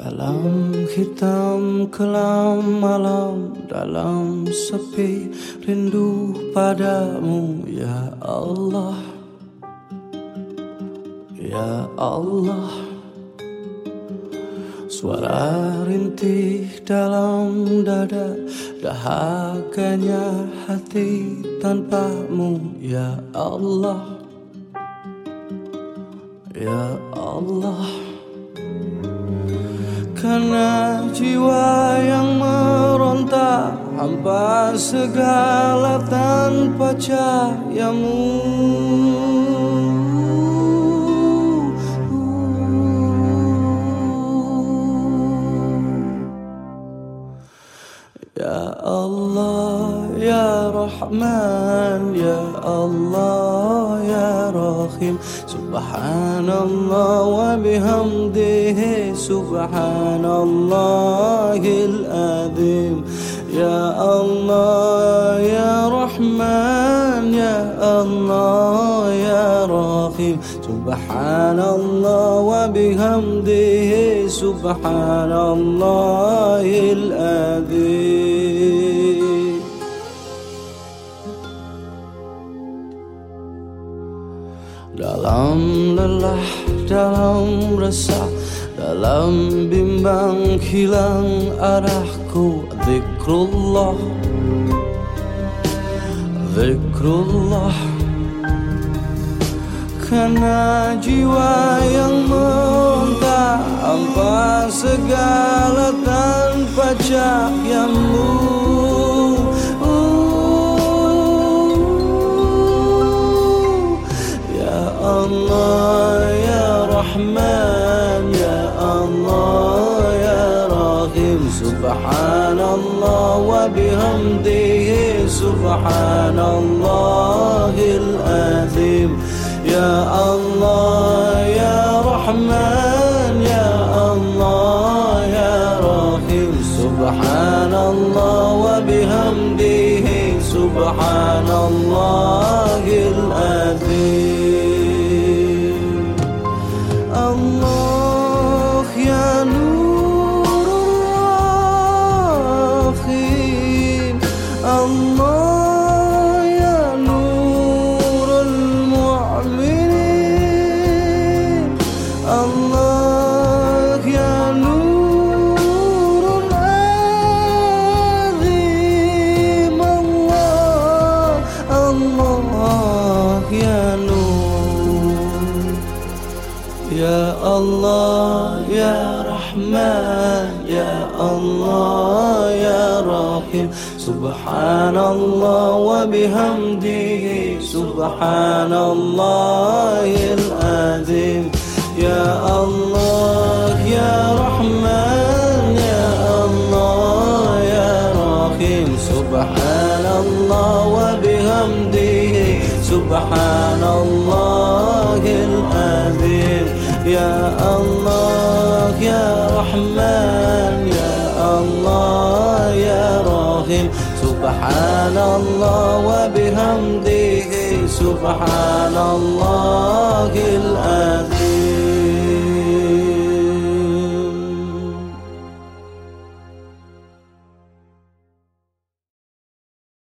Dalam hitam kelam malam Dalam sepi rindu padamu Ya Allah. Ya Allah. Suara rintih dalam dada Dahaganya hati tanpamu Ya Allah. Ya Allah karena jiwa yang meronta Hampa segala tanpa cahayamu الله يا رحمن يا الله يا رحيم. سبحان الله وبحمده سبحان الله العظيم. يا الله يا رحمن يا الله يا رحيم. سبحان الله وبحمده سبحان الله العظيم. Dalam resah Dalam bimbang hilang arahku Zikrullah Zikrullah. Karena jiwa yang meronta Hampa segala tanpa cahayamu رحمن يا الله يا رحيم سبحان الله وبحمده سبحان الله العظيم. يا الله يا رحمن يا الله يا رحيم سبحان الله وبحمده سبحان الله العظيم. الله يا نور المعلنين الله يا الله يا رحمن يا الله يا رحيم. سبحان الله وبحمده سبحان الله العظيم. يا الله يا رحمن يا الله يا رحيم. سبحان الله وبحمده سبحان الله يا الله يا رحمن يا الله يا رحيم. سبحان الله وبحمده سبحان الله العظيم.